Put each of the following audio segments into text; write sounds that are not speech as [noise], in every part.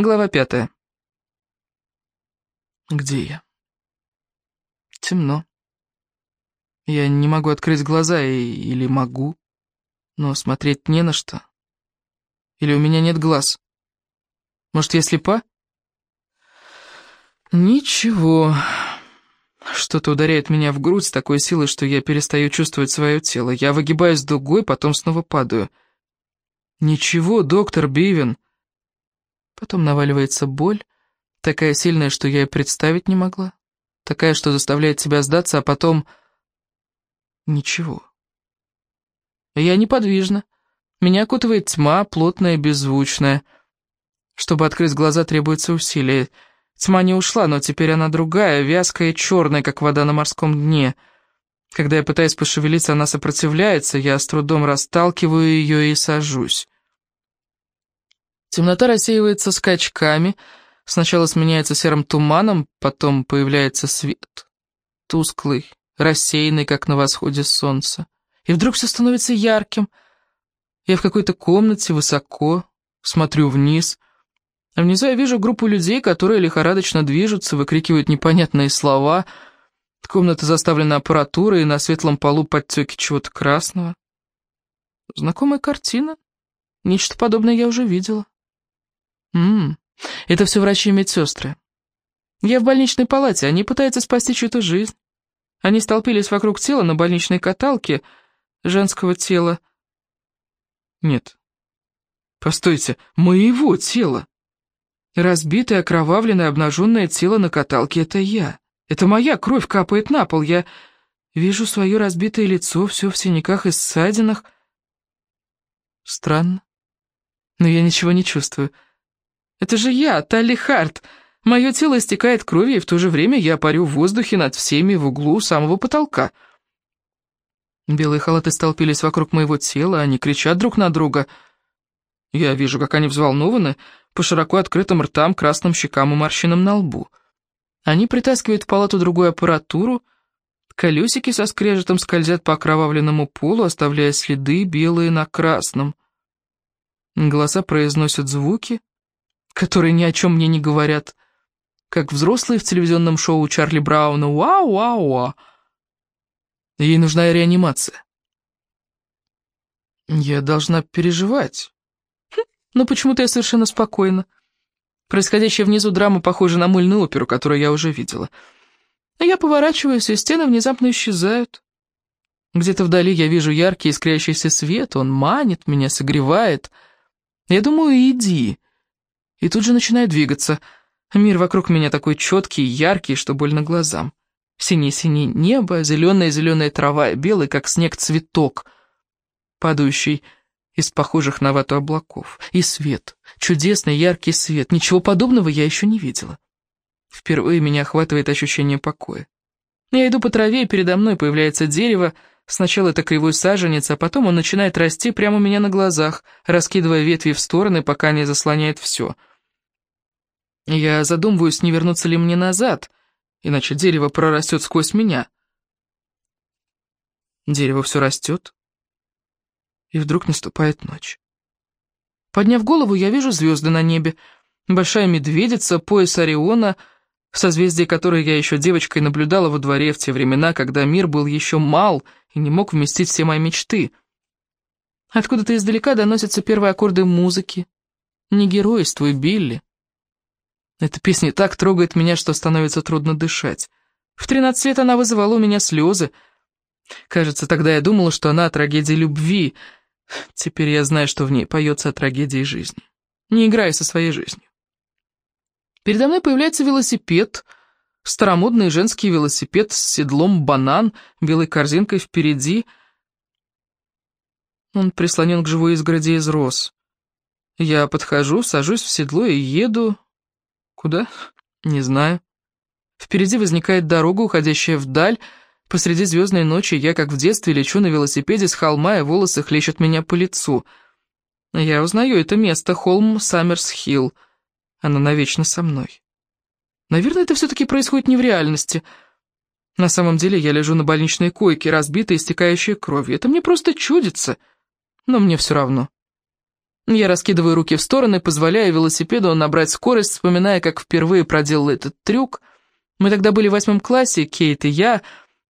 Глава пятая. Где я? Темно. Я не могу открыть глаза, и... или могу, но смотреть не на что. Или у меня нет глаз? Может, я слепа? Ничего. Что-то ударяет меня в грудь с такой силой, что я перестаю чувствовать свое тело. Я выгибаюсь дугой, потом снова падаю. Ничего, доктор Бивен. Потом наваливается боль, такая сильная, что я и представить не могла. Такая, что заставляет тебя сдаться, а потом... Ничего. Я неподвижна. Меня окутывает тьма, плотная беззвучная. Чтобы открыть глаза, требуется усилие. Тьма не ушла, но теперь она другая, вязкая и черная, как вода на морском дне. Когда я пытаюсь пошевелиться, она сопротивляется, я с трудом расталкиваю ее и сажусь. Темнота рассеивается скачками, сначала сменяется серым туманом, потом появляется свет. Тусклый, рассеянный, как на восходе солнца. И вдруг все становится ярким. Я в какой-то комнате, высоко, смотрю вниз. А внизу я вижу группу людей, которые лихорадочно движутся, выкрикивают непонятные слова. Комната заставлена аппаратурой, и на светлом полу подтеки чего-то красного. Знакомая картина. Нечто подобное я уже видела. Ммм, это все врачи и медсестры. Я в больничной палате, они пытаются спасти чью-то жизнь. Они столпились вокруг тела на больничной каталке женского тела. Нет. Постойте, моего тела. Разбитое, окровавленное, обнаженное тело на каталке — это я. Это моя кровь капает на пол. Я вижу свое разбитое лицо, все в синяках и ссадинах. Странно. Но я ничего не чувствую. Это же я, Талли Харт. Мое тело истекает кровью, и в то же время я парю в воздухе над всеми в углу самого потолка. Белые халаты столпились вокруг моего тела, они кричат друг на друга. Я вижу, как они взволнованы, по широко открытым ртам, красным щекам и морщинам на лбу. Они притаскивают в палату другую аппаратуру, колесики со скрежетом скользят по окровавленному полу, оставляя следы белые на красном. Голоса произносят звуки, которые ни о чем мне не говорят, как взрослые в телевизионном шоу Чарли Брауна «Вау-вау-вау». Ей нужна реанимация. Я должна переживать. Хм, но почему-то я совершенно спокойна. Происходящая внизу драма похожа на мыльную оперу, которую я уже видела. Но я поворачиваюсь, и стены внезапно исчезают. Где-то вдали я вижу яркий искрящийся свет, он манит меня, согревает. Я думаю, иди и тут же начинаю двигаться. Мир вокруг меня такой четкий и яркий, что больно глазам. Синее-синее небо, зеленая-зеленая трава, белый, как снег, цветок, падающий из похожих на вату облаков. И свет, чудесный яркий свет, ничего подобного я еще не видела. Впервые меня охватывает ощущение покоя. Я иду по траве, и передо мной появляется дерево, Сначала это кривой саженец, а потом он начинает расти прямо у меня на глазах, раскидывая ветви в стороны, пока не заслоняет все. Я задумываюсь, не вернуться ли мне назад, иначе дерево прорастет сквозь меня. Дерево все растет, и вдруг наступает ночь. Подняв голову, я вижу звезды на небе. Большая медведица, пояс Ориона — созвездие которое я еще девочкой наблюдала во дворе в те времена, когда мир был еще мал и не мог вместить все мои мечты. Откуда-то издалека доносятся первые аккорды музыки. Не геройствуй, Билли. Эта песня так трогает меня, что становится трудно дышать. В тринадцать лет она вызывала у меня слезы. Кажется, тогда я думала, что она о трагедии любви. Теперь я знаю, что в ней поется о трагедии жизни. Не играя со своей жизнью. Передо мной появляется велосипед, старомодный женский велосипед с седлом банан, белой корзинкой впереди. Он прислонен к живой изгороди из роз. Я подхожу, сажусь в седло и еду... Куда? Не знаю. Впереди возникает дорога, уходящая вдаль. Посреди звездной ночи я, как в детстве, лечу на велосипеде с холма, и волосы хлещут меня по лицу. Я узнаю это место, холм Саммерс-Хилл. Она навечно со мной. Наверное, это все-таки происходит не в реальности. На самом деле я лежу на больничной койке, разбитая, истекающая кровью. Это мне просто чудится, но мне все равно. Я раскидываю руки в стороны, позволяя велосипеду набрать скорость, вспоминая, как впервые проделал этот трюк. Мы тогда были в восьмом классе, Кейт и я,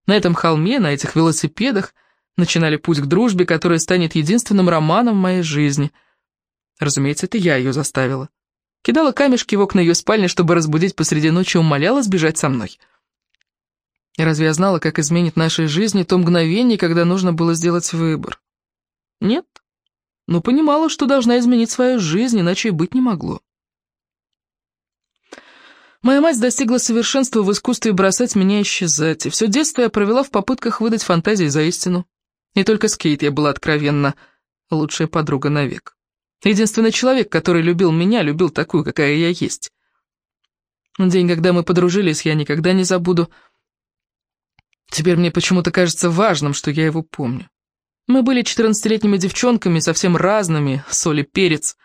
на этом холме, на этих велосипедах, начинали путь к дружбе, которая станет единственным романом в моей жизни. Разумеется, это я ее заставила. Кидала камешки в окна ее спальни, чтобы разбудить посреди ночи, умоляла сбежать со мной. Разве я знала, как изменит нашей жизни то мгновение, когда нужно было сделать выбор? Нет но понимала, что должна изменить свою жизнь, иначе и быть не могло. Моя мать достигла совершенства в искусстве бросать меня исчезать, и все детство я провела в попытках выдать фантазии за истину. Не только с Кейт я была откровенно лучшая подруга навек. Единственный человек, который любил меня, любил такую, какая я есть. День, когда мы подружились, я никогда не забуду. Теперь мне почему-то кажется важным, что я его помню. Мы были четырнадцатилетними девчонками, совсем разными, соль и перец.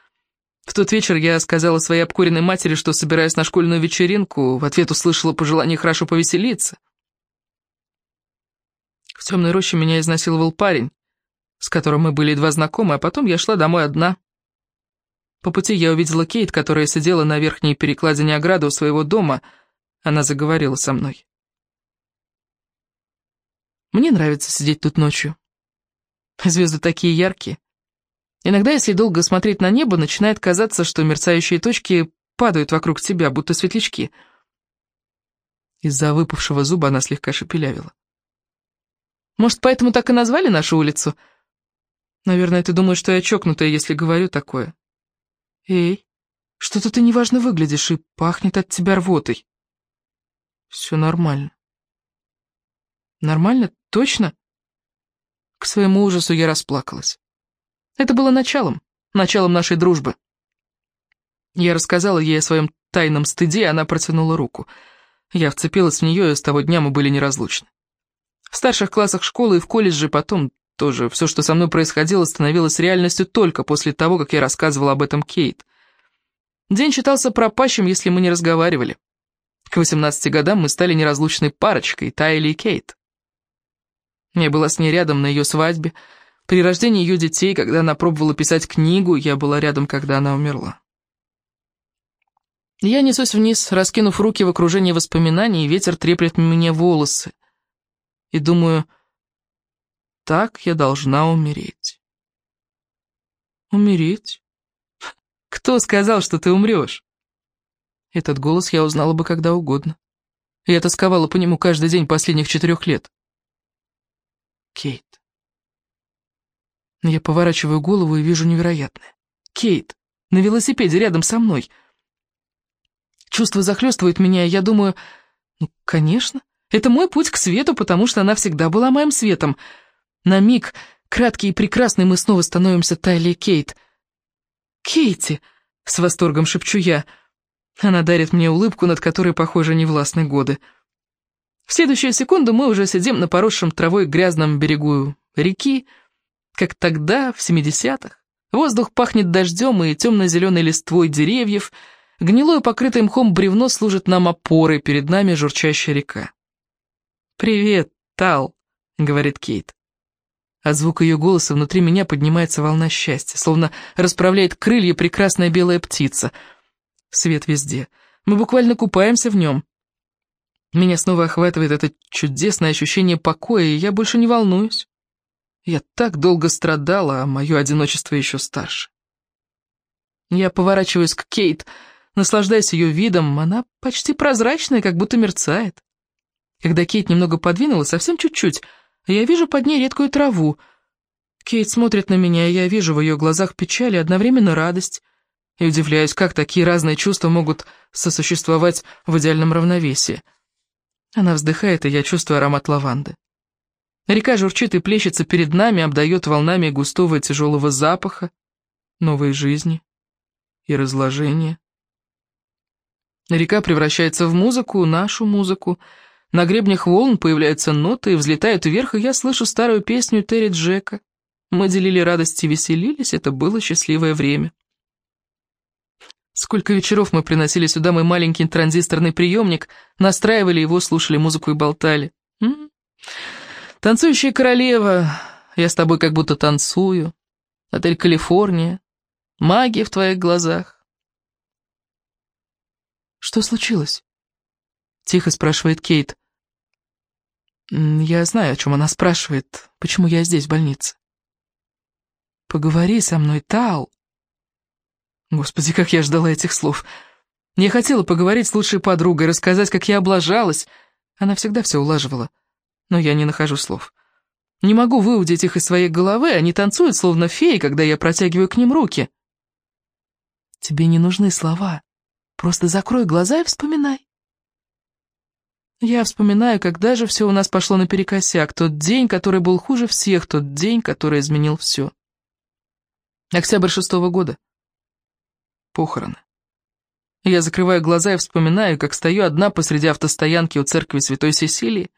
В тот вечер я сказала своей обкуренной матери, что собираюсь на школьную вечеринку, в ответ услышала пожелание хорошо повеселиться. В темной роще меня изнасиловал парень, с которым мы были едва знакомы, а потом я шла домой одна. По пути я увидела Кейт, которая сидела на верхней перекладине ограды у своего дома. Она заговорила со мной. «Мне нравится сидеть тут ночью. [laughs] Звезды такие яркие. Иногда, если долго смотреть на небо, начинает казаться, что мерцающие точки падают вокруг тебя, будто светлячки. Из-за выпавшего зуба она слегка шепелявила. Может, поэтому так и назвали нашу улицу? Наверное, ты думаешь, что я чокнутая, если говорю такое. Эй, что-то ты неважно выглядишь и пахнет от тебя рвотой. Все нормально. Нормально? Точно? К своему ужасу я расплакалась. Это было началом, началом нашей дружбы. Я рассказала ей о своем тайном стыде, и она протянула руку. Я вцепилась в нее, и с того дня мы были неразлучны. В старших классах школы и в колледже потом тоже все, что со мной происходило, становилось реальностью только после того, как я рассказывала об этом Кейт. День считался пропащим, если мы не разговаривали. К 18 годам мы стали неразлучной парочкой, Тайли и Кейт. Я была с ней рядом на ее свадьбе, при рождении ее детей, когда она пробовала писать книгу, я была рядом, когда она умерла. Я несусь вниз, раскинув руки в окружении воспоминаний, и ветер треплет мне волосы. И думаю, так я должна умереть. Умереть? Кто сказал, что ты умрешь? Этот голос я узнала бы когда угодно. Я тосковала по нему каждый день последних четырех лет. Кейт. Я поворачиваю голову и вижу невероятное. Кейт, на велосипеде рядом со мной. Чувство захлестывает меня, и я думаю, ну, конечно, это мой путь к свету, потому что она всегда была моим светом. На миг, краткий и прекрасный, мы снова становимся Тайли Кейт. «Кейти!» — с восторгом шепчу я. Она дарит мне улыбку, над которой, похоже, невластны годы. В следующую секунду мы уже сидим на поросшем травой грязном берегу реки, как тогда, в 70-х. Воздух пахнет дождем и темно-зеленой листвой деревьев, гнилое покрытое мхом бревно служит нам опорой, перед нами журчащая река. «Привет, Тал», — говорит Кейт. От звука ее голоса внутри меня поднимается волна счастья, словно расправляет крылья прекрасная белая птица. Свет везде. Мы буквально купаемся в нем. Меня снова охватывает это чудесное ощущение покоя, и я больше не волнуюсь. Я так долго страдала, а мое одиночество еще старше. Я поворачиваюсь к Кейт, наслаждаясь ее видом, она почти прозрачная, как будто мерцает. Когда Кейт немного подвинула, совсем чуть-чуть, я вижу под ней редкую траву. Кейт смотрит на меня, и я вижу в ее глазах печаль и одновременно радость, и удивляюсь, как такие разные чувства могут сосуществовать в идеальном равновесии. Она вздыхает, и я чувствую аромат лаванды. Река журчит и плещется перед нами, обдает волнами густого тяжелого запаха, новой жизни и разложения. Река превращается в музыку, нашу музыку. На гребнях волн появляются ноты и взлетают вверх, и я слышу старую песню Терри Джека. Мы делили радость и веселились, это было счастливое время. Сколько вечеров мы приносили сюда мой маленький транзисторный приемник, настраивали его, слушали музыку и болтали. М. «Танцующая королева», «Я с тобой как будто танцую», «Отель Калифорния», магия в твоих глазах. «Что случилось?» — тихо спрашивает Кейт. «Я знаю, о чем она спрашивает. Почему я здесь, в больнице?» «Поговори со мной, Тал!» Господи, как я ждала этих слов. Я хотела поговорить с лучшей подругой, рассказать, как я облажалась. Она всегда все улаживала. Но я не нахожу слов. Не могу выудить их из своей головы, они танцуют, словно феи, когда я протягиваю к ним руки. Тебе не нужны слова. Просто закрой глаза и вспоминай. Я вспоминаю, когда же все у нас пошло наперекосяк, тот день, который был хуже всех, тот день, который изменил все. Октябрь шестого года. Похороны. Я закрываю глаза и вспоминаю, как стою одна посреди автостоянки у церкви Святой Сесилии.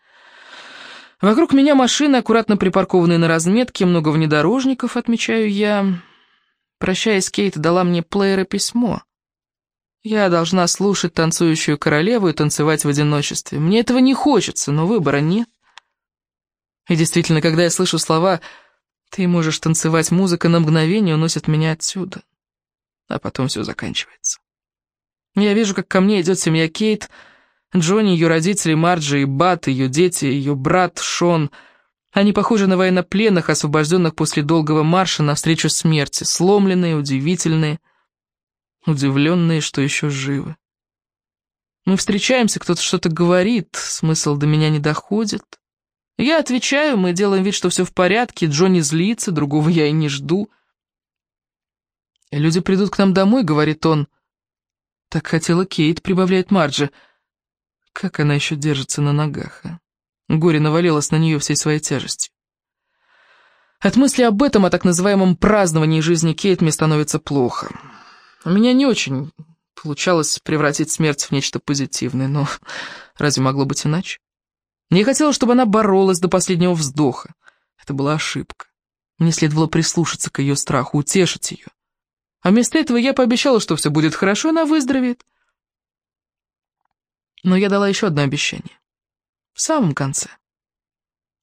Вокруг меня машины, аккуратно припаркованные на разметке, много внедорожников, отмечаю я. Прощаясь, Кейт дала мне плеер и письмо. Я должна слушать танцующую королеву и танцевать в одиночестве. Мне этого не хочется, но выбора нет. И действительно, когда я слышу слова «ты можешь танцевать», музыка на мгновение уносит меня отсюда. А потом все заканчивается. Я вижу, как ко мне идет семья Кейт, Джонни, ее родители, Марджи и Бат, ее дети, ее брат Шон. Они похожи на военнопленных, освобожденных после долгого марша навстречу смерти, сломленные, удивительные, удивленные, что еще живы. Мы встречаемся, кто-то что-то говорит, смысл до меня не доходит. Я отвечаю, мы делаем вид, что все в порядке, Джонни злится, другого я и не жду. «Люди придут к нам домой», — говорит он. «Так хотела Кейт», — прибавляет Марджи. Как она еще держится на ногах, а? Горе навалилось на нее всей своей тяжестью. От мысли об этом, о так называемом праздновании жизни Кейт, мне становится плохо. У меня не очень получалось превратить смерть в нечто позитивное, но [laughs] разве могло быть иначе? Я хотела, чтобы она боролась до последнего вздоха. Это была ошибка. Мне следовало прислушаться к ее страху, утешить ее. А вместо этого я пообещала, что все будет хорошо, она выздоровеет. Но я дала еще одно обещание. В самом конце.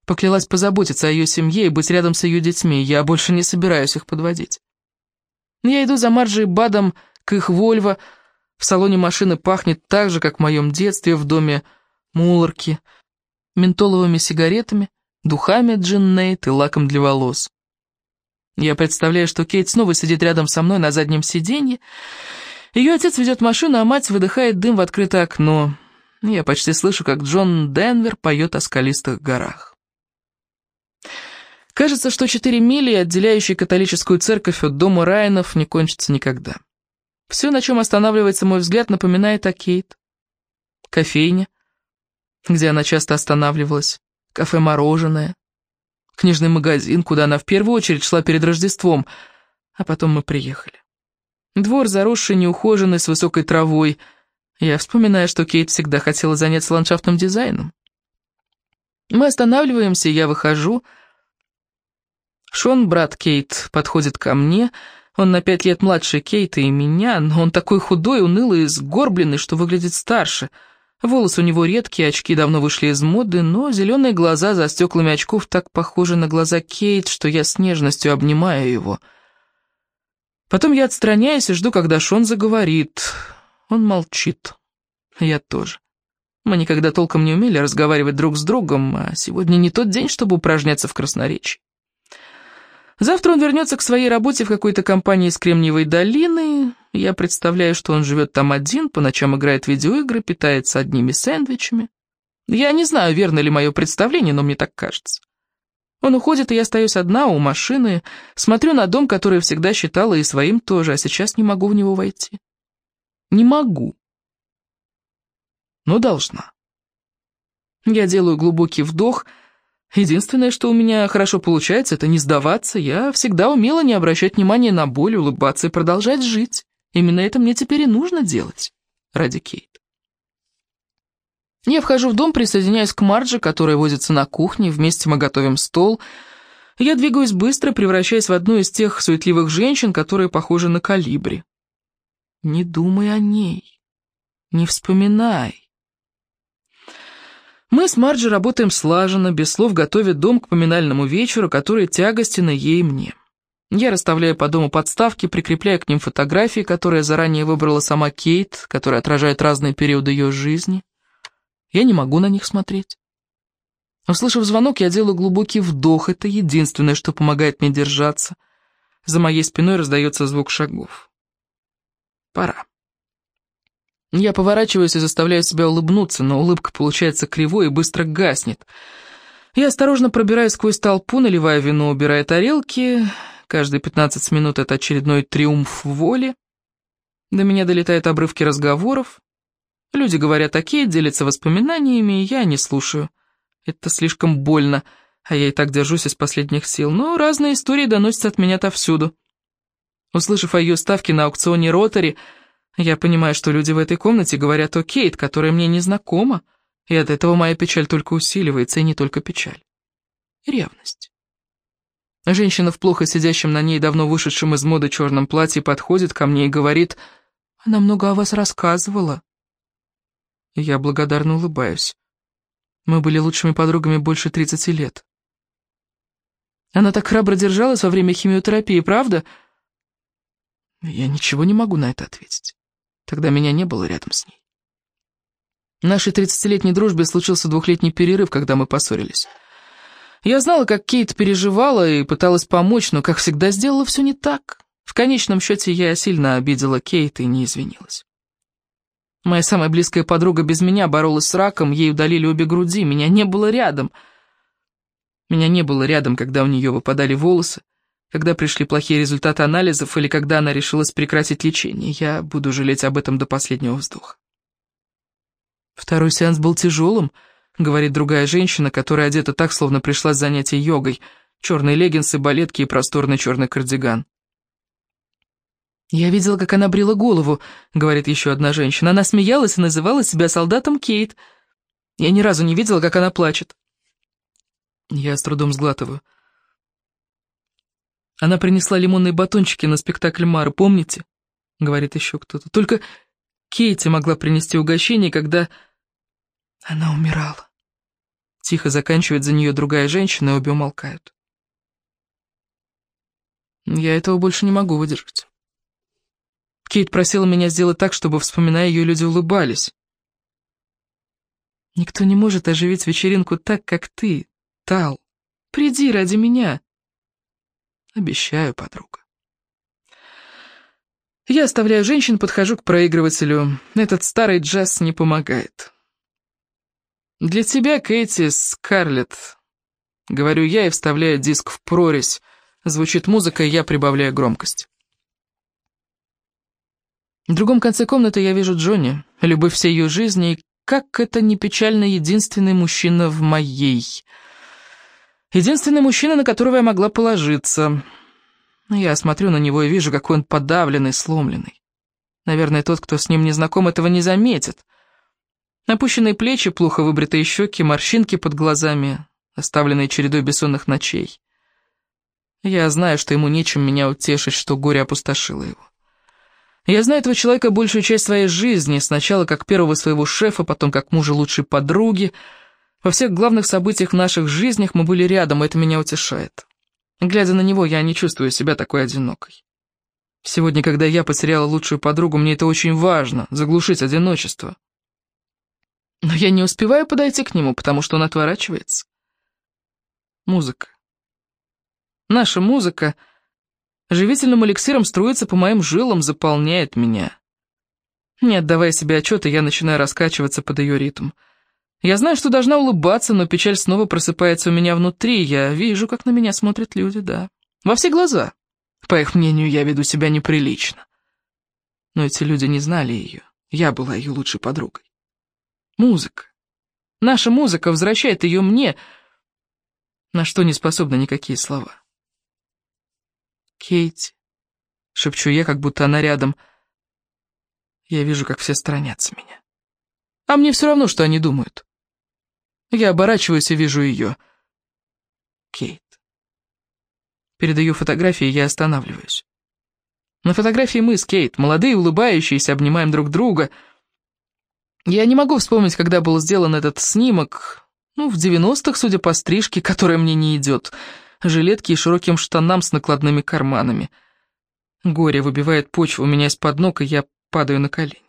Поклялась позаботиться о ее семье и быть рядом с ее детьми. Я больше не собираюсь их подводить. Я иду за Марджи и Бадом к их Вольво. В салоне машины пахнет так же, как в моем детстве в доме Мулларки, ментоловыми сигаретами, духами джиннейт и лаком для волос. Я представляю, что Кейт снова сидит рядом со мной на заднем сиденье. Ее отец ведет машину, а мать выдыхает дым в открытое окно. Я почти слышу, как Джон Денвер поет о скалистых горах. Кажется, что четыре мили, отделяющие католическую церковь от дома Райанов, не кончатся никогда. Все, на чем останавливается мой взгляд, напоминает о Кейт. Кофейня, где она часто останавливалась, кафе-мороженое, книжный магазин, куда она в первую очередь шла перед Рождеством, а потом мы приехали. Двор, заросший, неухоженный, с высокой травой — я вспоминаю, что Кейт всегда хотела заняться ландшафтным дизайном. Мы останавливаемся, я выхожу. Шон, брат Кейт, подходит ко мне. Он на пять лет младше Кейта и меня, но он такой худой, унылый и сгорбленный, что выглядит старше. Волосы у него редкие, очки давно вышли из моды, но зеленые глаза за стеклами очков так похожи на глаза Кейт, что я с нежностью обнимаю его. Потом я отстраняюсь и жду, когда Шон заговорит. Он молчит. Я тоже. Мы никогда толком не умели разговаривать друг с другом, а сегодня не тот день, чтобы упражняться в красноречии. Завтра он вернется к своей работе в какой-то компании из Кремниевой долины. Я представляю, что он живет там один, по ночам играет в видеоигры, питается одними сэндвичами. Я не знаю, верно ли мое представление, но мне так кажется. Он уходит, и я остаюсь одна у машины, смотрю на дом, который всегда считала и своим тоже, а сейчас не могу в него войти. Не могу. Но должна. Я делаю глубокий вдох. Единственное, что у меня хорошо получается, это не сдаваться. Я всегда умела не обращать внимания на боль, улыбаться и продолжать жить. Именно это мне теперь и нужно делать. Ради Кейт. Я вхожу в дом, присоединяюсь к Марджи, которая возится на кухне, вместе мы готовим стол. Я двигаюсь быстро, превращаясь в одну из тех суетливых женщин, которые похожи на калибри. Не думай о ней. Не вспоминай. Мы с Марджи работаем слаженно, без слов готовя дом к поминальному вечеру, который тягостен ей и мне. Я расставляю по дому подставки, прикрепляю к ним фотографии, которые заранее выбрала сама Кейт, которые отражают разные периоды ее жизни. Я не могу на них смотреть. Услышав звонок, я делаю глубокий вдох. Это единственное, что помогает мне держаться. За моей спиной раздается звук шагов. Пора. Я поворачиваюсь и заставляю себя улыбнуться, но улыбка получается кривой и быстро гаснет. Я осторожно пробираюсь сквозь толпу, наливаю вино, убирая тарелки. Каждые 15 минут это очередной триумф воли. До меня долетают обрывки разговоров. Люди говорят окей, делятся воспоминаниями, и я не слушаю. Это слишком больно, а я и так держусь из последних сил. Но разные истории доносятся от меня отовсюду. Услышав о ее ставке на аукционе Ротари, я понимаю, что люди в этой комнате говорят о Кейт, которая мне не знакома, и от этого моя печаль только усиливается, и не только печаль. Ревность. Женщина в плохо сидящем на ней, давно вышедшем из моды черном платье, подходит ко мне и говорит, «Она много о вас рассказывала». Я благодарно улыбаюсь. Мы были лучшими подругами больше 30 лет. Она так храбро держалась во время химиотерапии, правда? Я ничего не могу на это ответить. Тогда меня не было рядом с ней. В нашей 30-летней дружбе случился двухлетний перерыв, когда мы поссорились. Я знала, как Кейт переживала и пыталась помочь, но, как всегда, сделала все не так. В конечном счете, я сильно обидела Кейт и не извинилась. Моя самая близкая подруга без меня боролась с раком, ей удалили обе груди, меня не было рядом. Меня не было рядом, когда у нее выпадали волосы, когда пришли плохие результаты анализов или когда она решилась прекратить лечение. Я буду жалеть об этом до последнего вздоха. Второй сеанс был тяжелым, —— говорит другая женщина, которая одета так, словно пришла с занятия йогой. Черные леггинсы, балетки и просторный черный кардиган. «Я видела, как она брила голову», — говорит еще одна женщина. Она смеялась и называла себя солдатом Кейт. Я ни разу не видела, как она плачет. Я с трудом сглатываю. Она принесла лимонные батончики на спектакль Мара, помните? Говорит еще кто-то. Только Кейти могла принести угощение, когда она умирала. Тихо заканчивает за нее другая женщина, и обе умолкают. Я этого больше не могу выдержать. Кейт просила меня сделать так, чтобы, вспоминая ее, люди улыбались. Никто не может оживить вечеринку так, как ты, Тал. Приди ради меня. Обещаю, подруга. Я оставляю женщин, подхожу к проигрывателю. Этот старый джаз не помогает. «Для тебя, Кэти, Скарлетт», — говорю я и вставляю диск в прорезь. Звучит музыка, и я прибавляю громкость. В другом конце комнаты я вижу Джонни, любовь всей ее жизни, и как это не печально единственный мужчина в моей. Единственный мужчина, на которого я могла положиться. Я смотрю на него и вижу, какой он подавленный, сломленный. Наверное, тот, кто с ним не знаком, этого не заметит. Опущенные плечи, плохо выбритые щеки, морщинки под глазами, оставленные чередой бессонных ночей. Я знаю, что ему нечем меня утешить, что горе опустошило его. Я знаю этого человека большую часть своей жизни, сначала как первого своего шефа, потом как мужа лучшей подруги. Во всех главных событиях в наших жизнях мы были рядом, и это меня утешает. Глядя на него, я не чувствую себя такой одинокой. Сегодня, когда я потеряла лучшую подругу, мне это очень важно — заглушить одиночество. Но я не успеваю подойти к нему, потому что он отворачивается. Музыка. Наша музыка живительным эликсиром струится по моим жилам, заполняет меня. Не отдавая себе отчета, я начинаю раскачиваться под ее ритм. Я знаю, что должна улыбаться, но печаль снова просыпается у меня внутри. Я вижу, как на меня смотрят люди, да. Во все глаза. По их мнению, я веду себя неприлично. Но эти люди не знали ее. Я была ее лучшей подругой. Музыка. Наша музыка возвращает ее мне, на что не способны никакие слова. Кейти, шепчу я, как будто она рядом. Я вижу, как все сторонятся меня. А мне все равно, что они думают. Я оборачиваюсь и вижу ее. Кейт. Перед ее фотографией я останавливаюсь. На фотографии мы с Кейт, молодые, улыбающиеся, обнимаем друг друга — я не могу вспомнить, когда был сделан этот снимок. Ну, в 90-х, судя по стрижке, которая мне не идет. жилетке и широким штанам с накладными карманами. Горе выбивает почву у меня из-под ног, и я падаю на колени.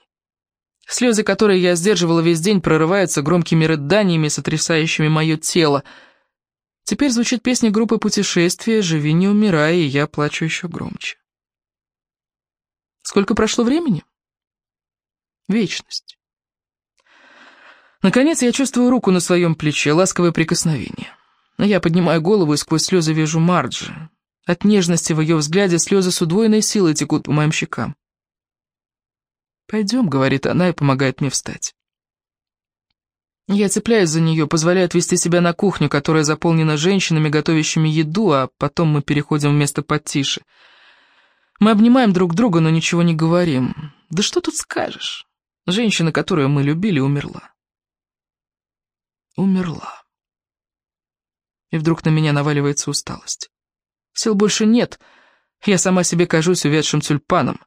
Слезы, которые я сдерживала весь день, прорываются громкими рыданиями, сотрясающими мое тело. Теперь звучит песня группы «Путешествие», «Живи, не умирай», и я плачу еще громче. Сколько прошло времени? Вечность. Наконец я чувствую руку на своем плече, ласковое прикосновение. Я поднимаю голову и сквозь слезы вижу Марджи. От нежности в ее взгляде слезы с удвоенной силой текут по моим щекам. «Пойдем», — говорит она и помогает мне встать. Я цепляюсь за нее, позволяю отвести себя на кухню, которая заполнена женщинами, готовящими еду, а потом мы переходим в место потише. Мы обнимаем друг друга, но ничего не говорим. Да что тут скажешь? Женщина, которую мы любили, умерла умерла. И вдруг на меня наваливается усталость. Сил больше нет, я сама себе кажусь увядшим тюльпаном.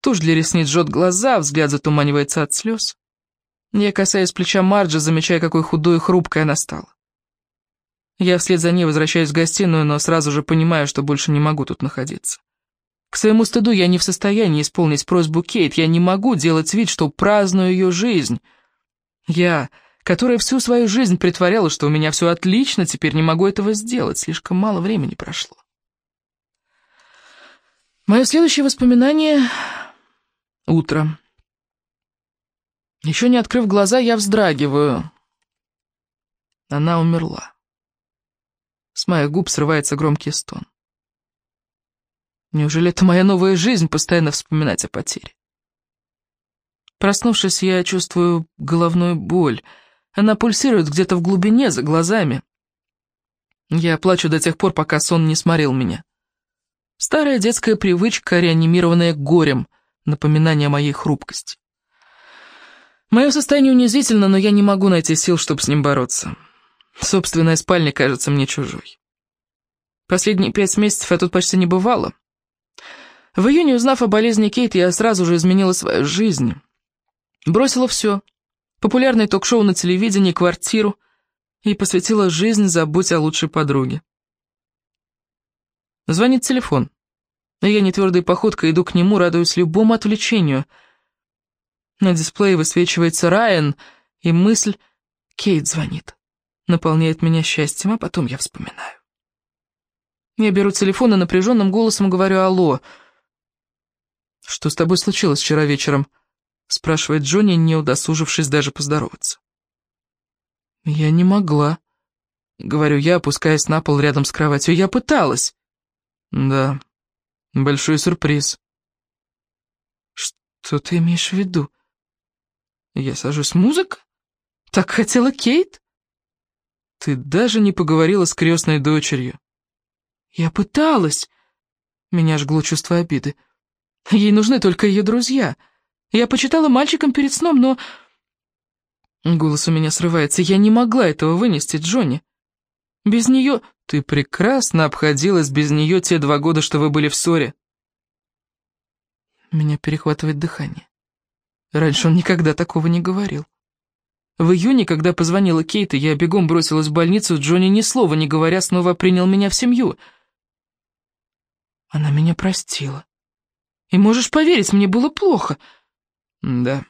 Тушь для ресниц жжет глаза, взгляд затуманивается от слез. Я касаюсь плеча Марджи, замечая, какой худой и хрупкой она стала. Я вслед за ней возвращаюсь в гостиную, но сразу же понимаю, что больше не могу тут находиться. К своему стыду я не в состоянии исполнить просьбу Кейт, я не могу делать вид, что праздную ее жизнь. Я которая всю свою жизнь притворяла, что у меня все отлично, теперь не могу этого сделать, слишком мало времени прошло. Мое следующее воспоминание — утро. Еще не открыв глаза, я вздрагиваю. Она умерла. С моих губ срывается громкий стон. Неужели это моя новая жизнь, постоянно вспоминать о потере? Проснувшись, я чувствую головную боль — она пульсирует где-то в глубине, за глазами. Я плачу до тех пор, пока сон не сморил меня. Старая детская привычка, реанимированная горем, напоминание о моей хрупкости. Мое состояние унизительно, но я не могу найти сил, чтобы с ним бороться. Собственная спальня кажется мне чужой. Последние пять месяцев я тут почти не бывала. В июне, узнав о болезни Кейт, я сразу же изменила свою жизнь. Бросила все, популярное ток-шоу на телевидении, квартиру и посвятила жизнь заботе о лучшей подруге. Звонит телефон. Я нетвердой походкой иду к нему, радуюсь любому отвлечению. На дисплее высвечивается Райан, и мысль «Кейт звонит» наполняет меня счастьем, а потом я вспоминаю. Я беру телефон и напряженным голосом говорю «Алло». «Что с тобой случилось вчера вечером?» спрашивает Джонни, не удосужившись даже поздороваться. «Я не могла», — говорю я, опускаясь на пол рядом с кроватью. «Я пыталась». «Да, большой сюрприз». «Что ты имеешь в виду?» «Я сажусь музыка? Так хотела Кейт?» «Ты даже не поговорила с крестной дочерью». «Я пыталась». Меня жгло чувство обиды. «Ей нужны только ее друзья». Я почитала мальчикам перед сном, но... Голос у меня срывается. Я не могла этого вынести, Джонни. Без нее... Ты прекрасно обходилась без нее те два года, что вы были в ссоре. Меня перехватывает дыхание. Раньше он никогда такого не говорил. В июне, когда позвонила Кейт, и я бегом бросилась в больницу, Джонни ни слова не говоря снова принял меня в семью. Она меня простила. И можешь поверить, мне было плохо. «Да».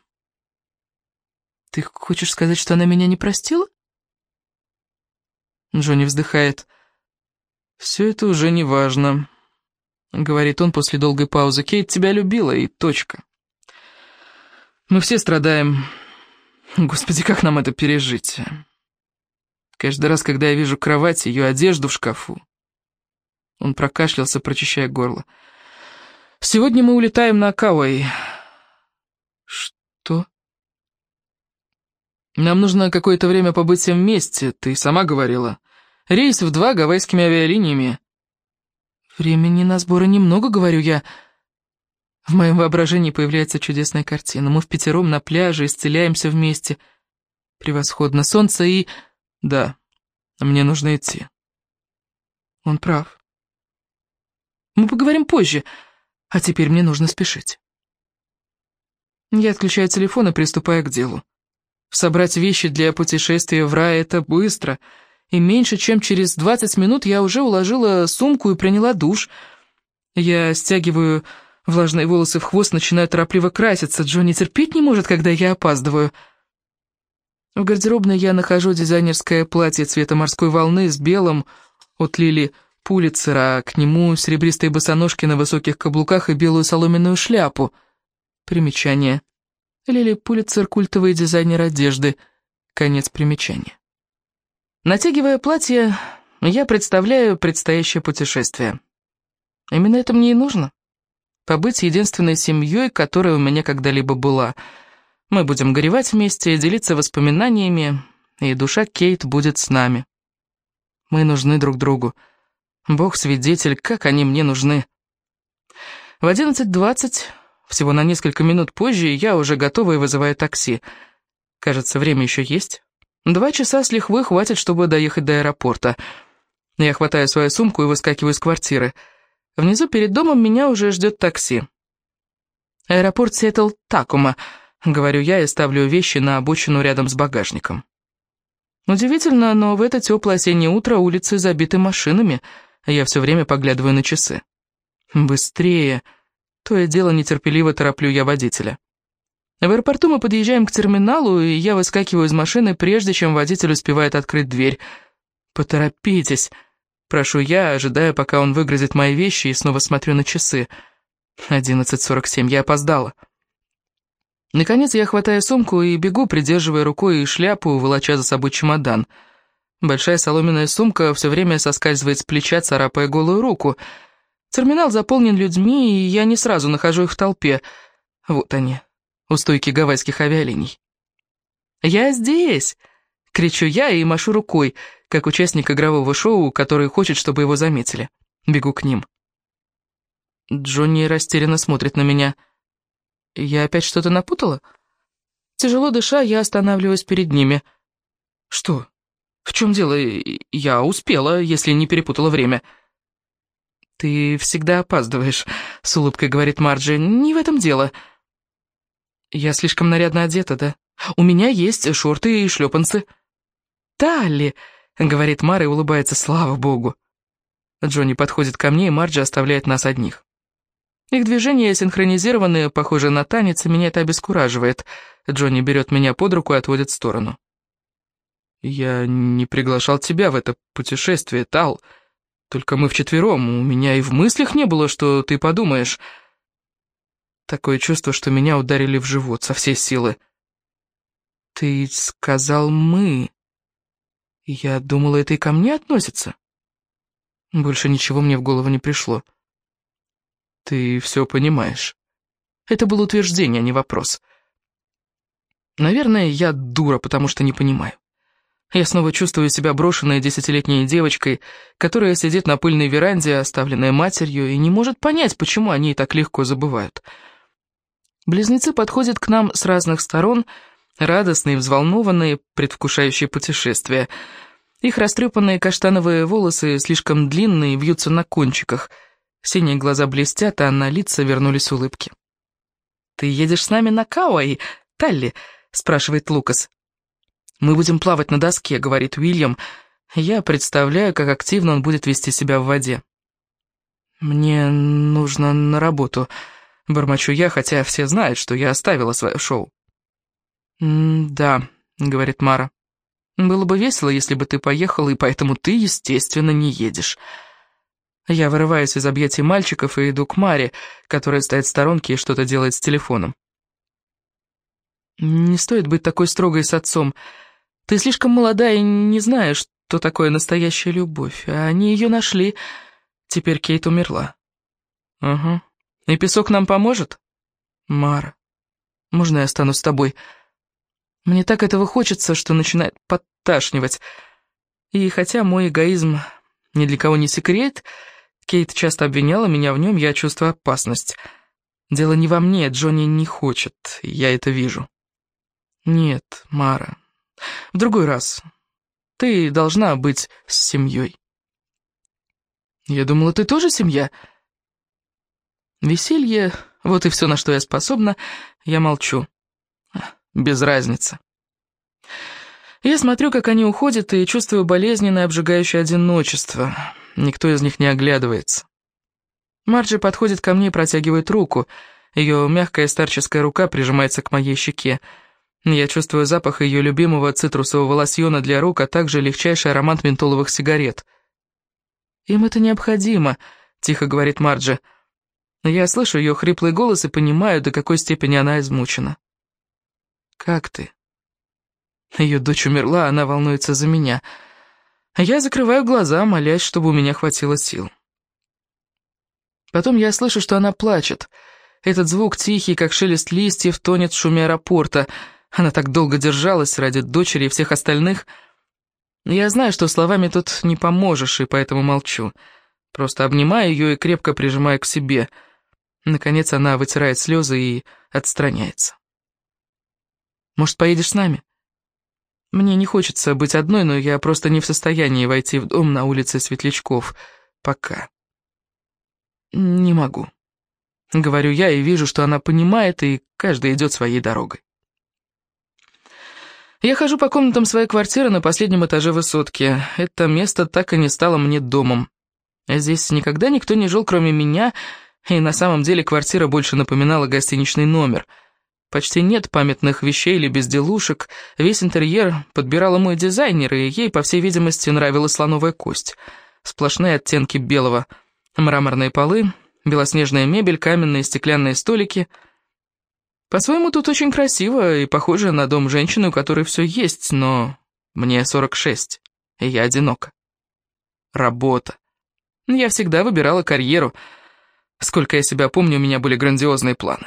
«Ты хочешь сказать, что она меня не простила?» Джонни вздыхает. «Все это уже не важно», — говорит он после долгой паузы. «Кейт тебя любила, и точка. Мы все страдаем. Господи, как нам это пережить?» Каждый раз, когда я вижу кровать, ее одежду в шкафу. Он прокашлялся, прочищая горло. «Сегодня мы улетаем на Кауай. «Что?» «Нам нужно какое-то время побыть вместе, ты сама говорила. Рейс в два гавайскими авиалиниями». «Времени на сборы немного, говорю я». В моем воображении появляется чудесная картина. Мы в пятером на пляже исцеляемся вместе. Превосходно. Солнце и... Да, мне нужно идти. Он прав. Мы поговорим позже, а теперь мне нужно спешить. Я отключаю телефон и приступаю к делу. Собрать вещи для путешествия в рай — это быстро, и меньше чем через 20 минут я уже уложила сумку и приняла душ. Я стягиваю влажные волосы в хвост, начинаю торопливо краситься. Джонни терпеть не может, когда я опаздываю. В гардеробной я нахожу дизайнерское платье цвета морской волны с белым от Лили Пулицера, к нему серебристые босоножки на высоких каблуках и белую соломенную шляпу. Примечание. Лили Пулицер — культовый дизайнер одежды. Конец примечания. Натягивая платье, я представляю предстоящее путешествие. Именно это мне и нужно. Побыть единственной семьей, которая у меня когда-либо была — мы будем горевать вместе, делиться воспоминаниями, и душа Кейт будет с нами. Мы нужны друг другу. Бог свидетель, как они мне нужны. В 11.20, всего на несколько минут позже, я уже готова и вызываю такси. Кажется, время еще есть. Два часа с лихвой хватит, чтобы доехать до аэропорта. Я хватаю свою сумку и выскакиваю из квартиры. Внизу перед домом меня уже ждет такси. Аэропорт Сиэтл-Такума — Говорю я и ставлю вещи на обочину рядом с багажником. Удивительно, но в это теплое осеннее утро улицы забиты машинами, а я все время поглядываю на часы. Быстрее! То и дело нетерпеливо тороплю я водителя. В аэропорту мы подъезжаем к терминалу, и я выскакиваю из машины, прежде чем водитель успевает открыть дверь. «Поторопитесь!» Прошу я, ожидая, пока он выгрузит мои вещи, и снова смотрю на часы. 11.47, я опоздала. Наконец я хватаю сумку и бегу, придерживая рукой и шляпу, волоча за собой чемодан. Большая соломенная сумка все время соскальзывает с плеча, царапая голую руку. Терминал заполнен людьми, и я не сразу нахожу их в толпе. Вот они, у стойки гавайских авиалиний. «Я здесь!» — кричу я и машу рукой, как участник игрового шоу, который хочет, чтобы его заметили. Бегу к ним. Джонни растерянно смотрит на меня — я опять что-то напутала? Тяжело дыша, я останавливаюсь перед ними. Что? В чем дело? Я успела, если не перепутала время. Ты всегда опаздываешь, с улыбкой говорит Марджи. Не в этом дело. Я слишком нарядно одета, да? У меня есть шорты и шлепанцы. Талли, говорит Мара и улыбается, слава богу. Джонни подходит ко мне, и Марджи оставляет нас одних. Их движения синхронизированные, похожие на танец, и меня это обескураживает. Джонни берет меня под руку и отводит в сторону. «Я не приглашал тебя в это путешествие, Тал. Только мы вчетвером, у меня и в мыслях не было, что ты подумаешь». Такое чувство, что меня ударили в живот со всей силы. «Ты сказал «мы». Я думала, это и ко мне относится». Больше ничего мне в голову не пришло. Ты все понимаешь. Это было утверждение, а не вопрос. Наверное, я дура, потому что не понимаю. Я снова чувствую себя брошенной десятилетней девочкой, которая сидит на пыльной веранде, оставленная матерью, и не может понять, почему они так легко забывают. Близнецы подходят к нам с разных сторон, радостные, взволнованные, предвкушающие путешествие. Их растрепанные каштановые волосы слишком длинные, вьются на кончиках — Синие глаза блестят, а на лица вернулись улыбки. «Ты едешь с нами на Кауай, Талли?» — спрашивает Лукас. «Мы будем плавать на доске», — говорит Уильям. «Я представляю, как активно он будет вести себя в воде». «Мне нужно на работу», — бормочу я, хотя все знают, что я оставила свое шоу. «Да», — говорит Мара. «Было бы весело, если бы ты поехала, и поэтому ты, естественно, не едешь». Я вырываюсь из объятий мальчиков и иду к Маре, которая стоит в сторонке и что-то делает с телефоном. «Не стоит быть такой строгой с отцом. Ты слишком молода и не знаешь, что такое настоящая любовь. А они ее нашли. Теперь Кейт умерла». «Угу. И песок нам поможет?» «Мара, можно я останусь с тобой?» Мне так этого хочется, что начинает подташнивать. И хотя мой эгоизм ни для кого не секрет, Кейт часто обвиняла меня в нем, я чувствую опасность. Дело не во мне, Джонни не хочет, я это вижу. Нет, Мара, в другой раз. Ты должна быть с семьей. Я думала, ты тоже семья? Веселье, вот и все, на что я способна, я молчу. Без разницы. Я смотрю, как они уходят, и чувствую болезненное обжигающее одиночество. Никто из них не оглядывается. Марджи подходит ко мне и протягивает руку. Ее мягкая старческая рука прижимается к моей щеке. Я чувствую запах ее любимого цитрусового лосьона для рук, а также легчайший аромат ментоловых сигарет. «Им это необходимо», — тихо говорит Марджи. Я слышу ее хриплый голос и понимаю, до какой степени она измучена. «Как ты?» Ее дочь умерла, она волнуется за меня. Я закрываю глаза, молясь, чтобы у меня хватило сил. Потом я слышу, что она плачет. Этот звук тихий, как шелест листьев, тонет в шуме аэропорта. Она так долго держалась ради дочери и всех остальных. Я знаю, что словами тут не поможешь, и поэтому молчу. Просто обнимаю ее и крепко прижимаю к себе. Наконец она вытирает слезы и отстраняется. «Может, поедешь с нами?» Мне не хочется быть одной, но я просто не в состоянии войти в дом на улице Светлячков. Пока. Не могу. Говорю я и вижу, что она понимает, и каждый идет своей дорогой. Я хожу по комнатам своей квартиры на последнем этаже высотки. Это место так и не стало мне домом. Здесь никогда никто не жил, кроме меня, и на самом деле квартира больше напоминала гостиничный номер — Почти нет памятных вещей или безделушек. Весь интерьер подбирала мой дизайнер, и ей, по всей видимости, нравилась слоновая кость. Сплошные оттенки белого. Мраморные полы, белоснежная мебель, каменные стеклянные столики. По-своему, тут очень красиво и похоже на дом женщины, у которой все есть, но мне 46, и я одинока. Работа. Я всегда выбирала карьеру. Сколько я себя помню, у меня были грандиозные планы.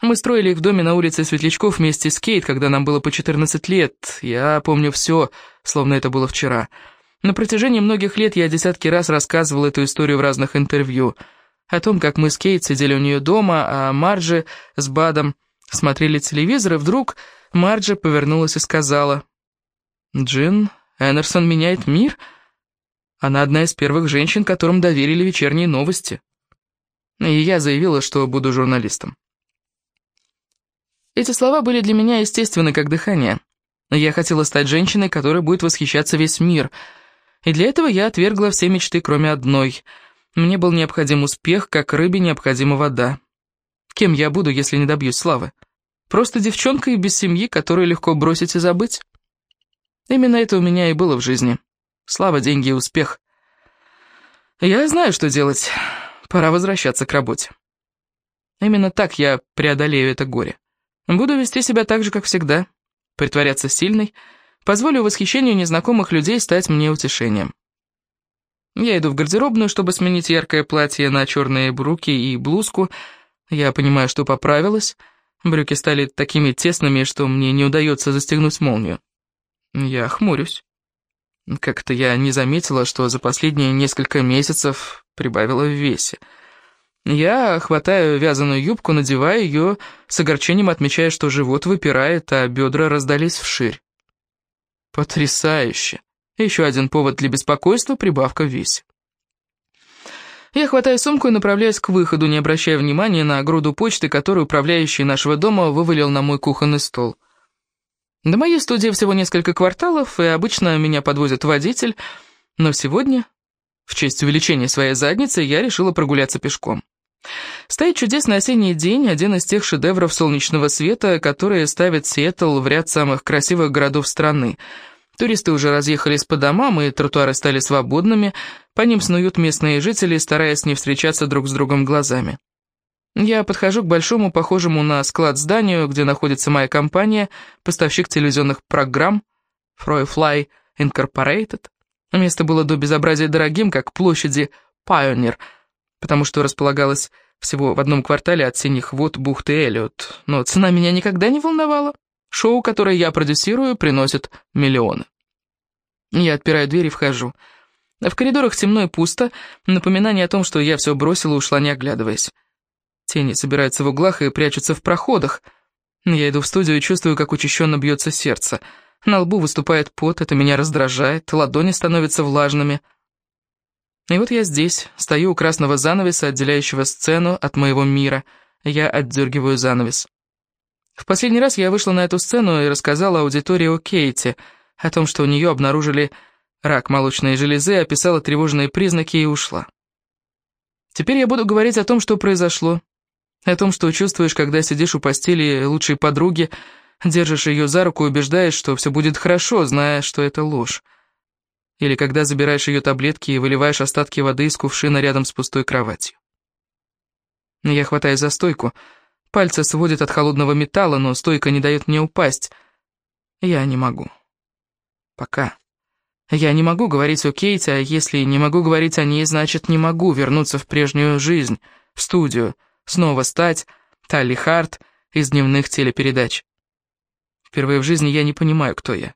Мы строили их в доме на улице Светлячков вместе с Кейт, когда нам было по 14 лет. Я помню все, словно это было вчера. На протяжении многих лет я десятки раз рассказывал эту историю в разных интервью. О том, как мы с Кейт сидели у нее дома, а Марджи с Бадом смотрели телевизор, и вдруг Марджи повернулась и сказала, «Джин, Эннерсон меняет мир? Она одна из первых женщин, которым доверили вечерние новости». И я заявила, что буду журналистом. Эти слова были для меня естественны, как дыхание. Я хотела стать женщиной, которой будет восхищаться весь мир. И для этого я отвергла все мечты, кроме одной. Мне был необходим успех, как рыбе необходима вода. Кем я буду, если не добьюсь славы? Просто девчонкой без семьи, которую легко бросить и забыть? Именно это у меня и было в жизни. Слава, деньги и успех. Я знаю, что делать. Пора возвращаться к работе. Именно так я преодолею это горе. Буду вести себя так же, как всегда, притворяться сильной, позволю восхищению незнакомых людей стать мне утешением. Я иду в гардеробную, чтобы сменить яркое платье на черные брюки и блузку. Я понимаю, что поправилась. Брюки стали такими тесными, что мне не удается застегнуть молнию. Я хмурюсь. Как-то я не заметила, что за последние несколько месяцев прибавила в весе. Я хватаю вязаную юбку, надеваю ее, с огорчением отмечая, что живот выпирает, а бедра раздались вширь. Потрясающе. Еще один повод для беспокойства — прибавка в весе. Я хватаю сумку и направляюсь к выходу, не обращая внимания на груду почты, которую управляющий нашего дома вывалил на мой кухонный стол. До моей студии всего несколько кварталов, и обычно меня подвозит водитель, но сегодня, в честь увеличения своей задницы, я решила прогуляться пешком. Стоит чудесный осенний день, один из тех шедевров солнечного света, которые ставит Сиэтл в ряд самых красивых городов страны. Туристы уже разъехались по домам, и тротуары стали свободными, по ним снуют местные жители, стараясь не встречаться друг с другом глазами. Я подхожу к большому, похожему на склад зданию, где находится моя компания, поставщик телевизионных программ, Froyfly Incorporated. Место было до безобразия дорогим, как площади Pioneer – потому что располагалась всего в одном квартале от синих вод бухты Эллиот. Но цена меня никогда не волновала. Шоу, которое я продюсирую, приносит миллионы. Я отпираю дверь и вхожу. В коридорах темно и пусто, напоминание о том, что я все бросила, ушла не оглядываясь. Тени собираются в углах и прячутся в проходах. Я иду в студию и чувствую, как учащенно бьется сердце. На лбу выступает пот, это меня раздражает, ладони становятся влажными — и вот я здесь, стою у красного занавеса, отделяющего сцену от моего мира. Я отдергиваю занавес. В последний раз я вышла на эту сцену и рассказала аудитории о Кейте. о том, что у нее обнаружили рак молочной железы, описала тревожные признаки и ушла. Теперь я буду говорить о том, что произошло, о том, что чувствуешь, когда сидишь у постели лучшей подруги, держишь ее за руку и убеждаешь, что все будет хорошо, зная, что это ложь. Или когда забираешь ее таблетки и выливаешь остатки воды из кувшина рядом с пустой кроватью. Я хватаюсь за стойку. Пальцы сводят от холодного металла, но стойка не дает мне упасть. Я не могу. Пока. Я не могу говорить о Кейте, а если не могу говорить о ней, значит, не могу вернуться в прежнюю жизнь, в студию, снова стать Талли Харт из дневных телепередач. Впервые в жизни я не понимаю, кто я.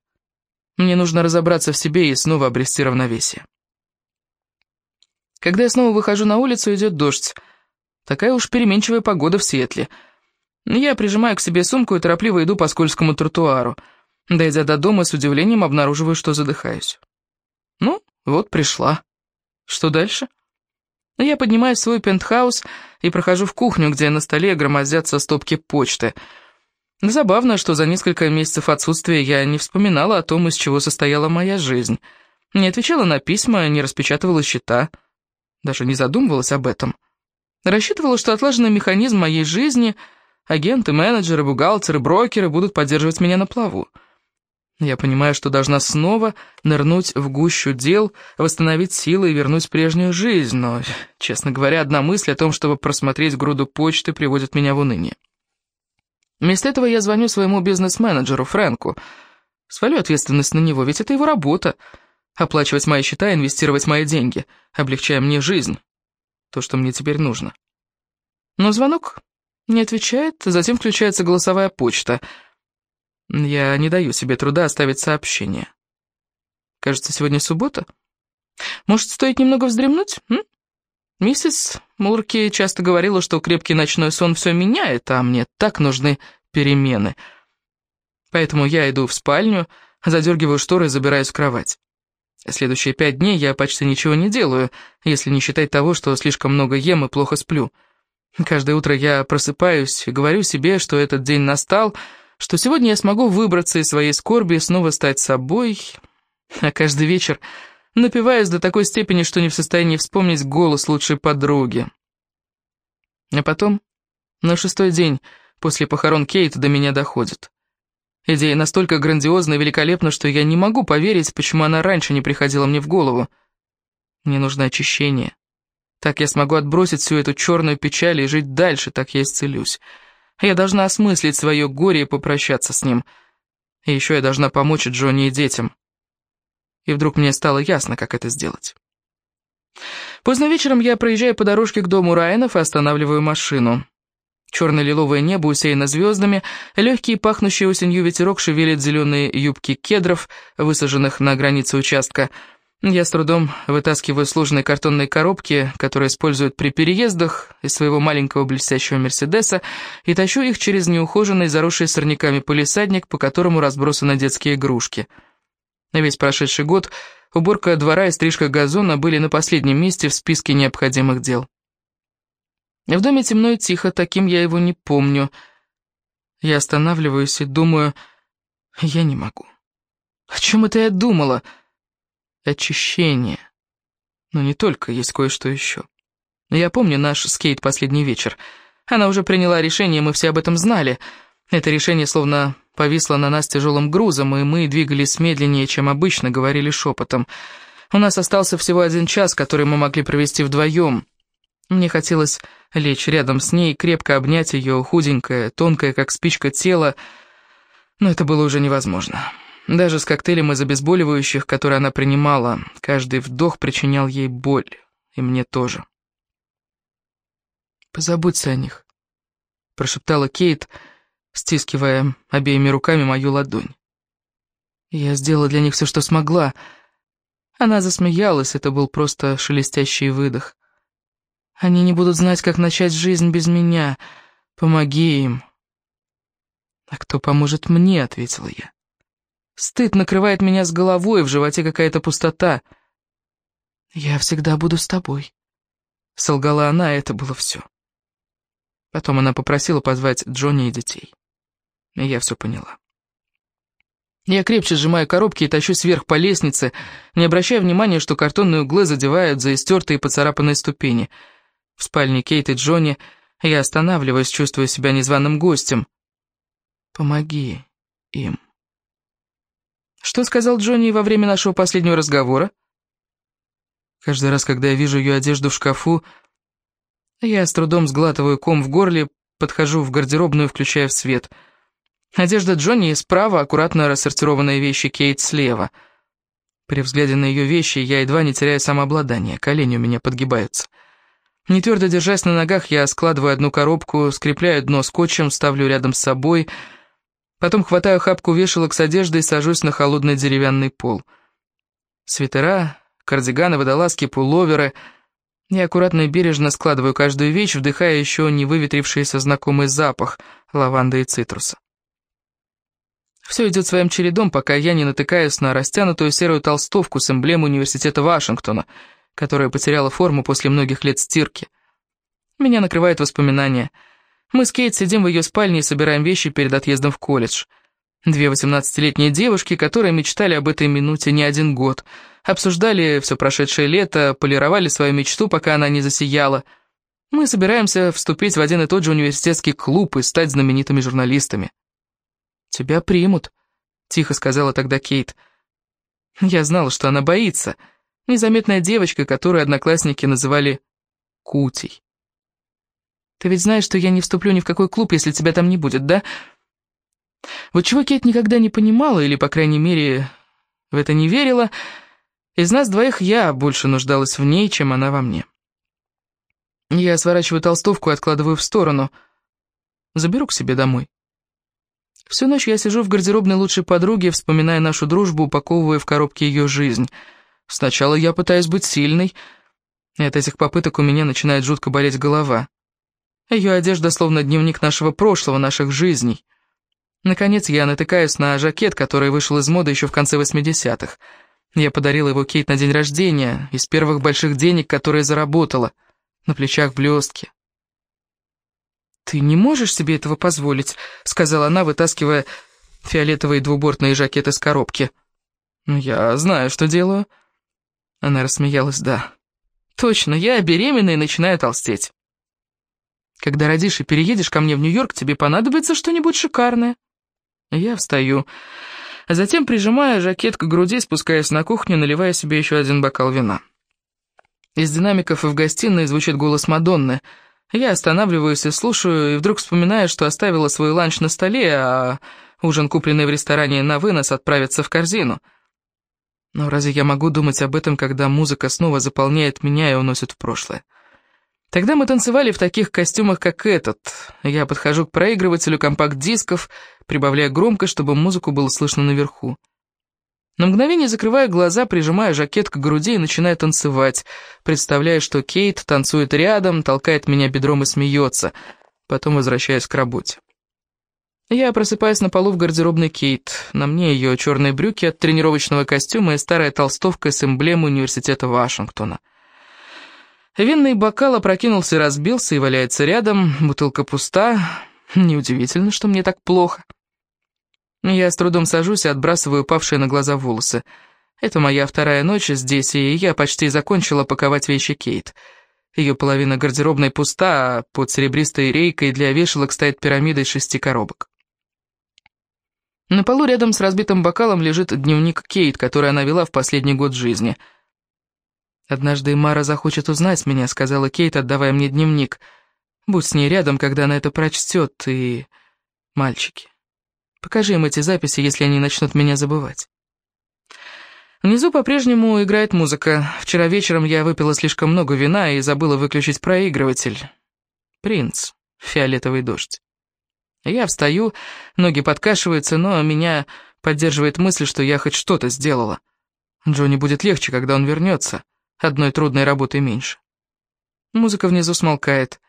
Мне нужно разобраться в себе и снова обрести равновесие. Когда я снова выхожу на улицу, идет дождь. Такая уж переменчивая погода в Сиэтле. Я прижимаю к себе сумку и торопливо иду по скользкому тротуару. Дойдя до дома, с удивлением обнаруживаю, что задыхаюсь. Ну, вот пришла. Что дальше? Я поднимаюсь в свой пентхаус и прохожу в кухню, где на столе громоздятся стопки почты — Забавно, что за несколько месяцев отсутствия я не вспоминала о том, из чего состояла моя жизнь. Не отвечала на письма, не распечатывала счета. Даже не задумывалась об этом. Рассчитывала, что отлаженный механизм моей жизни, агенты, менеджеры, бухгалтеры, брокеры будут поддерживать меня на плаву. Я понимаю, что должна снова нырнуть в гущу дел, восстановить силы и вернуть прежнюю жизнь, но, честно говоря, одна мысль о том, чтобы просмотреть груду почты, приводит меня в уныние. Вместо этого я звоню своему бизнес-менеджеру Фрэнку. Свалю ответственность на него, ведь это его работа. Оплачивать мои счета, инвестировать мои деньги, облегчая мне жизнь. То, что мне теперь нужно. Но звонок не отвечает, затем включается голосовая почта. Я не даю себе труда оставить сообщение. Кажется, сегодня суббота. Может, стоит немного вздремнуть? М? Миссис Мурки часто говорила, что крепкий ночной сон все меняет, а мне так нужны перемены. Поэтому я иду в спальню, задергиваю шторы и забираюсь в кровать. Следующие пять дней я почти ничего не делаю, если не считать того, что слишком много ем и плохо сплю. Каждое утро я просыпаюсь и говорю себе, что этот день настал, что сегодня я смогу выбраться из своей скорби и снова стать собой, а каждый вечер напиваюсь до такой степени, что не в состоянии вспомнить голос лучшей подруги. А потом, на шестой день после похорон Кейт до меня доходит. Идея настолько грандиозна и великолепна, что я не могу поверить, почему она раньше не приходила мне в голову. Мне нужно очищение. Так я смогу отбросить всю эту черную печаль и жить дальше, так я исцелюсь. Я должна осмыслить свое горе и попрощаться с ним. И еще я должна помочь Джонни и детям и вдруг мне стало ясно, как это сделать. Поздно вечером я проезжаю по дорожке к дому Райанов и останавливаю машину. Черно-лиловое небо усеяно звездами, легкий пахнущий осенью ветерок шевелит зеленые юбки кедров, высаженных на границе участка. Я с трудом вытаскиваю сложные картонные коробки, которые используют при переездах, из своего маленького блестящего Мерседеса, и тащу их через неухоженный, заросший сорняками полисадник, по которому разбросаны детские игрушки — на весь прошедший год уборка двора и стрижка газона были на последнем месте в списке необходимых дел. В доме темно и тихо, таким я его не помню. Я останавливаюсь и думаю, я не могу. О чем это я думала? Очищение. Но не только, есть кое-что еще. Я помню наш скейт последний вечер. Она уже приняла решение, мы все об этом знали. Это решение словно повисла на нас тяжелым грузом, и мы двигались медленнее, чем обычно, говорили шепотом. У нас остался всего один час, который мы могли провести вдвоем. Мне хотелось лечь рядом с ней, крепко обнять ее худенькое, тонкое, как спичка, тело, но это было уже невозможно. Даже с коктейлем из обезболивающих, который она принимала, каждый вдох причинял ей боль, и мне тоже. «Позаботься о них», — прошептала Кейт, — стискивая обеими руками мою ладонь. Я сделала для них все, что смогла. Она засмеялась, это был просто шелестящий выдох. Они не будут знать, как начать жизнь без меня. Помоги им. А кто поможет мне, ответила я. Стыд накрывает меня с головой, в животе какая-то пустота. Я всегда буду с тобой. Солгала она, это было все. Потом она попросила позвать Джонни и детей. И я все поняла. Я крепче сжимаю коробки и тащусь вверх по лестнице, не обращая внимания, что картонные углы задевают за истертые и поцарапанные ступени. В спальне Кейт и Джонни я останавливаюсь, чувствуя себя незваным гостем. «Помоги им». Что сказал Джонни во время нашего последнего разговора? Каждый раз, когда я вижу ее одежду в шкафу, я с трудом сглатываю ком в горле, подхожу в гардеробную, включая в свет — Одежда Джонни справа, аккуратно рассортированные вещи Кейт слева. При взгляде на ее вещи я едва не теряю самообладание, колени у меня подгибаются. Не твердо держась на ногах, я складываю одну коробку, скрепляю дно скотчем, ставлю рядом с собой, потом хватаю хапку вешалок с одеждой и сажусь на холодный деревянный пол. Свитера, кардиганы, водолазки, пуловеры. Я аккуратно и бережно складываю каждую вещь, вдыхая еще не выветрившийся знакомый запах лаванды и цитруса. Все идет своим чередом, пока я не натыкаюсь на растянутую серую толстовку с эмблемой университета Вашингтона, которая потеряла форму после многих лет стирки. Меня накрывают воспоминания. Мы с Кейт сидим в ее спальне и собираем вещи перед отъездом в колледж. Две восемнадцатилетние девушки, которые мечтали об этой минуте не один год, обсуждали все прошедшее лето, полировали свою мечту, пока она не засияла. Мы собираемся вступить в один и тот же университетский клуб и стать знаменитыми журналистами. «Тебя примут», — тихо сказала тогда Кейт. Я знала, что она боится. Незаметная девочка, которую одноклассники называли Кутей. «Ты ведь знаешь, что я не вступлю ни в какой клуб, если тебя там не будет, да?» Вот чего Кейт никогда не понимала, или, по крайней мере, в это не верила, из нас двоих я больше нуждалась в ней, чем она во мне. Я сворачиваю толстовку и откладываю в сторону. Заберу к себе домой. Всю ночь я сижу в гардеробной лучшей подруги, вспоминая нашу дружбу, упаковывая в коробке ее жизнь. Сначала я пытаюсь быть сильной, и от этих попыток у меня начинает жутко болеть голова. Ее одежда словно дневник нашего прошлого, наших жизней. Наконец я натыкаюсь на жакет, который вышел из моды еще в конце 80-х. Я подарила его Кейт на день рождения, из первых больших денег, которые заработала. На плечах блестки, «Ты не можешь себе этого позволить», — сказала она, вытаскивая фиолетовые двубортные жакеты с коробки. «Ну, я знаю, что делаю». Она рассмеялась, да. «Точно, я беременна и начинаю толстеть. Когда родишь и переедешь ко мне в Нью-Йорк, тебе понадобится что-нибудь шикарное». Я встаю, а затем прижимая жакет к груди, спускаясь на кухню, наливая себе еще один бокал вина. Из динамиков в гостиной звучит голос Мадонны — я останавливаюсь и слушаю, и вдруг вспоминаю, что оставила свой ланч на столе, а ужин, купленный в ресторане на вынос, отправится в корзину. Но разве я могу думать об этом, когда музыка снова заполняет меня и уносит в прошлое? Тогда мы танцевали в таких костюмах, как этот. Я подхожу к проигрывателю компакт-дисков, прибавляя громко, чтобы музыку было слышно наверху. На мгновение закрываю глаза, прижимая жакет к груди и начинаю танцевать, представляя, что Кейт танцует рядом, толкает меня бедром и смеется. Потом возвращаюсь к работе. Я просыпаюсь на полу в гардеробной Кейт. На мне ее черные брюки от тренировочного костюма и старая толстовка с эмблемой университета Вашингтона. Винный бокал опрокинулся разбился, и валяется рядом, бутылка пуста. Неудивительно, что мне так плохо. Я с трудом сажусь и отбрасываю упавшие на глаза волосы. Это моя вторая ночь здесь, и я почти закончила паковать вещи Кейт. Ее половина гардеробной пуста, а под серебристой рейкой для вешалок стоит пирамида из шести коробок. На полу рядом с разбитым бокалом лежит дневник Кейт, который она вела в последний год жизни. «Однажды Мара захочет узнать меня», — сказала Кейт, отдавая мне дневник. «Будь с ней рядом, когда она это прочтет, и... мальчики». Покажи им эти записи, если они начнут меня забывать. Внизу по-прежнему играет музыка. Вчера вечером я выпила слишком много вина и забыла выключить проигрыватель. Принц. Фиолетовый дождь. Я встаю, ноги подкашиваются, но меня поддерживает мысль, что я хоть что-то сделала. Джонни будет легче, когда он вернется. Одной трудной работы меньше. Музыка внизу смолкает.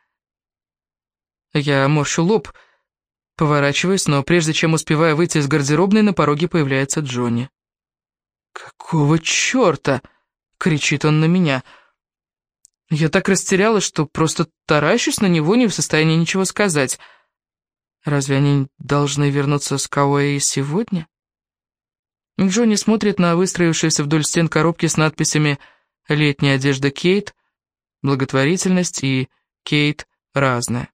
Я морщу лоб, Поворачиваюсь, но прежде чем успеваю выйти из гардеробной, на пороге появляется Джонни. «Какого черта?» — кричит он на меня. Я так растерялась, что просто таращусь на него, не в состоянии ничего сказать. Разве они должны вернуться с Кауэй сегодня? Джонни смотрит на выстроившиеся вдоль стен коробки с надписями «Летняя одежда Кейт», «Благотворительность» и «Кейт разная».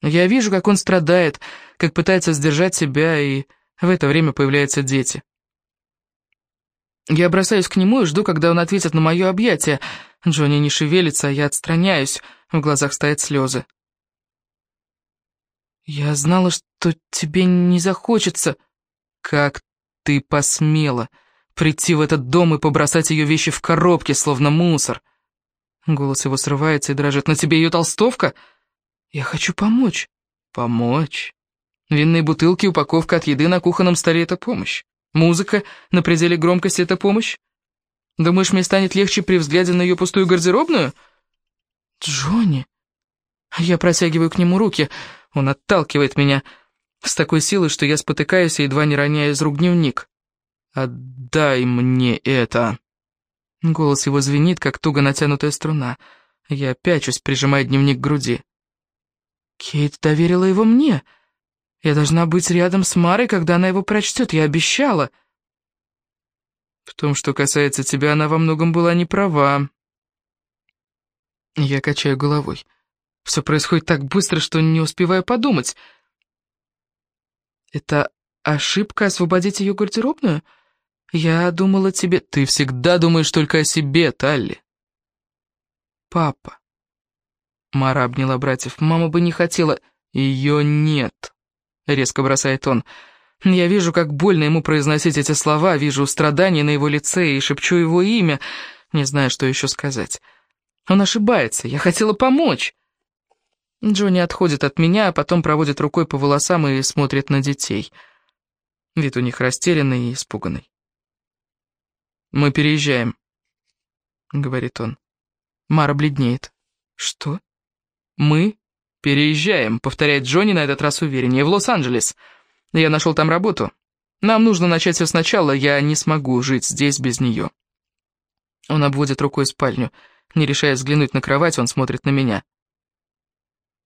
Я вижу, как он страдает, как пытается сдержать себя, и в это время появляются дети. Я бросаюсь к нему и жду, когда он ответит на мое объятие. Джонни не шевелится, а я отстраняюсь, в глазах стоят слезы. «Я знала, что тебе не захочется. Как ты посмела прийти в этот дом и побросать ее вещи в коробке, словно мусор?» Голос его срывается и дрожит. «На тебе ее толстовка?» «Я хочу помочь». «Помочь?» Винные бутылки, упаковка от еды на кухонном столе — это помощь. Музыка на пределе громкости — это помощь? Думаешь, мне станет легче при взгляде на ее пустую гардеробную?» «Джонни!» Я протягиваю к нему руки. Он отталкивает меня с такой силой, что я спотыкаюсь и едва не роняю из рук дневник. «Отдай мне это!» Голос его звенит, как туго натянутая струна. Я пячусь, прижимая дневник к груди. Кейт доверила его мне. Я должна быть рядом с Марой, когда она его прочтет, я обещала. В том, что касается тебя, она во многом была не права. Я качаю головой. Все происходит так быстро, что не успеваю подумать. Это ошибка освободить ее гардеробную? Я думала тебе... Ты всегда думаешь только о себе, Талли. Папа. Мара обняла братьев. Мама бы не хотела... Ее нет, резко бросает он. Я вижу, как больно ему произносить эти слова, вижу страдания на его лице и шепчу его имя, не знаю, что еще сказать. Он ошибается, я хотела помочь. Джонни отходит от меня, а потом проводит рукой по волосам и смотрит на детей. Вид у них растерянный и испуганный. «Мы переезжаем», — говорит он. Мара бледнеет. «Что?» «Мы переезжаем», — повторяет Джонни на этот раз увереннее, — «в Лос-Анджелес. Я нашел там работу. Нам нужно начать все сначала, я не смогу жить здесь без нее». Он обводит рукой спальню. Не решая взглянуть на кровать, он смотрит на меня.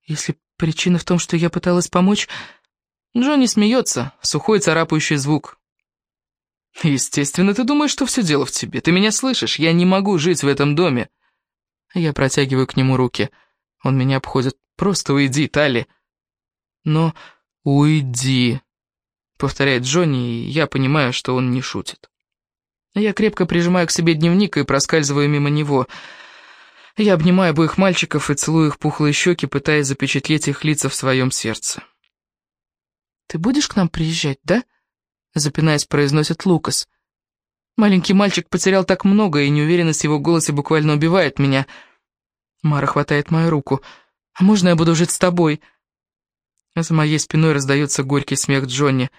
Если причина в том, что я пыталась помочь... Джонни смеется, сухой царапающий звук. Естественно, ты думаешь, что все дело в тебе. Ты меня слышишь? Я не могу жить в этом доме. Я протягиваю к нему руки. Он меня обходит. Просто уйди, Талли. Но уйди, повторяет Джонни, и я понимаю, что он не шутит. Я крепко прижимаю к себе дневник и проскальзываю мимо него. Я обнимаю обоих мальчиков и целую их пухлые щеки, пытаясь запечатлеть их лица в своем сердце. «Ты будешь к нам приезжать, да?» Запинаясь, произносит Лукас. Маленький мальчик потерял так много, и неуверенность в его голосе буквально убивает меня. Мара хватает мою руку. «А можно я буду жить с тобой?» За моей спиной раздается горький смех Джонни.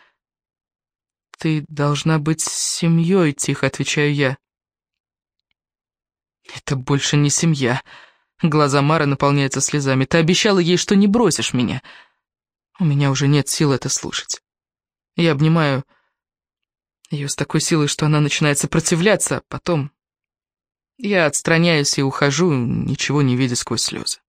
«Ты должна быть семьей», — тихо отвечаю я. «Это больше не семья». Глаза Мары наполняются слезами. «Ты обещала ей, что не бросишь меня». У меня уже нет сил это слушать. Я обнимаю ее с такой силой, что она начинает сопротивляться, а потом... Я отстраняюсь и ухожу, ничего не видя сквозь слезы.